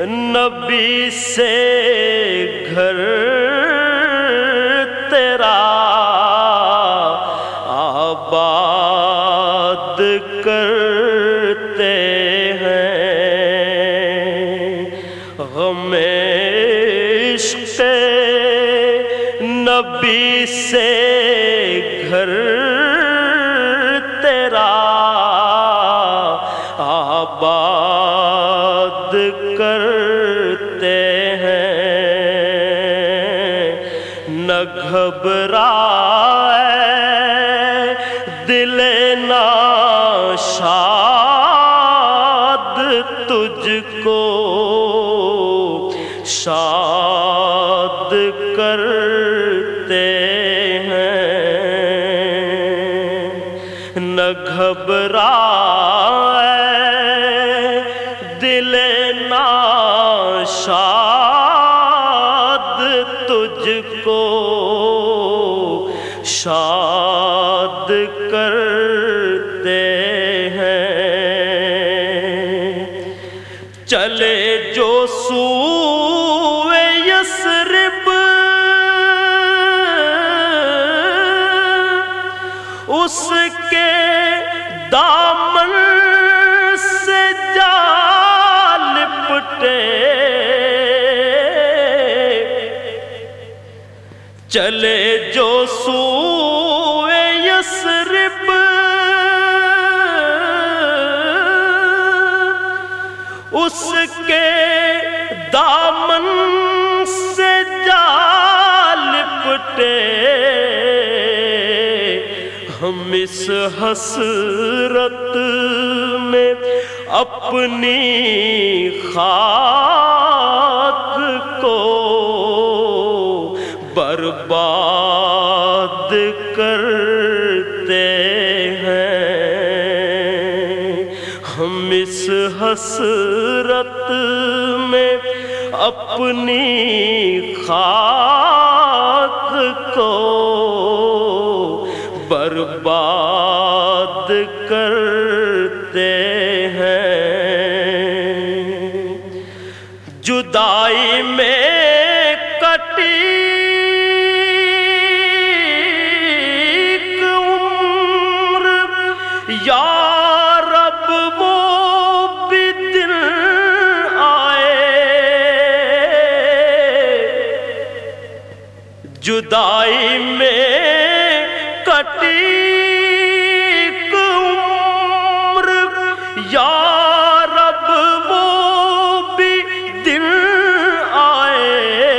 نبی سے گھر تیرا آباد کرتے ہیں۔ عشق نبی سے گھر کرتے ہیں۔ نہ گھبرائے دل ناشاد تجھ کو شاد کرتے ہیں۔ نہ گھبرائے شاد کرتے ہیں۔ چلے جو سو یسرب۔ اس کے دامن سے جال لپٹے چلے جو سو یسرب اس کے دامن سے جال لپٹے ہم اس حسرت میں اپنی خاک اس حسرت میں اپنی خاک کو برباد کرتے ہیں۔ جدائی میں کٹی عمر یا جدائی میں کٹی عمر۔ یا رب وہ بھی دن آئے۔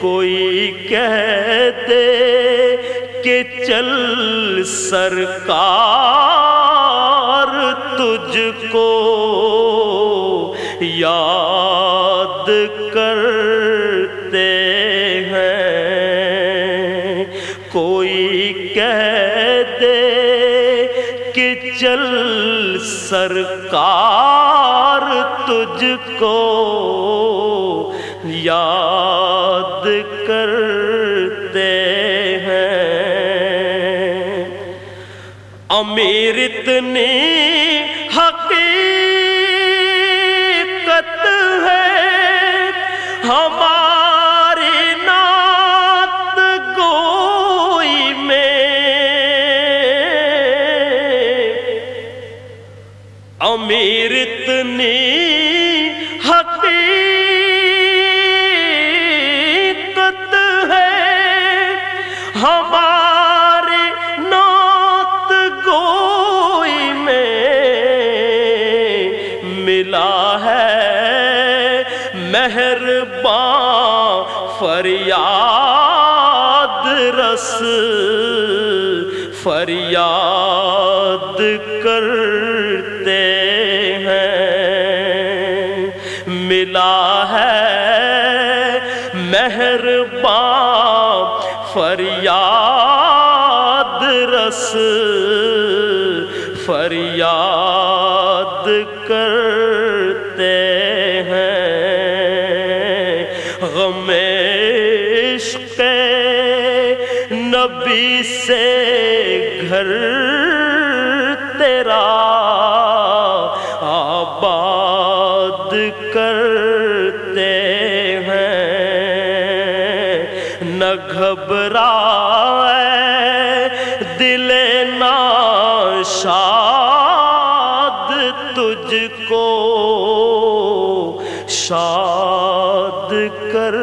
کوئی کہہ دے کہ چل سرکار تجھ کو۔ یاد کوئی کہہ دے کہ چل سرکار تجھ کو یاد کرتے ہیں۔ امیر اتنی حقیقت امیر اتنی حقیقت ہے۔ ہماری نعت گوئی میں ملا ہے۔ مہربان فریاد رس، فریاد کرتے مہربان فریاد رس فریاد کرتے ہیں۔ غم عشق نبی سے گھر نہ گھبرا دل ناشاد تجھ کو شاد کر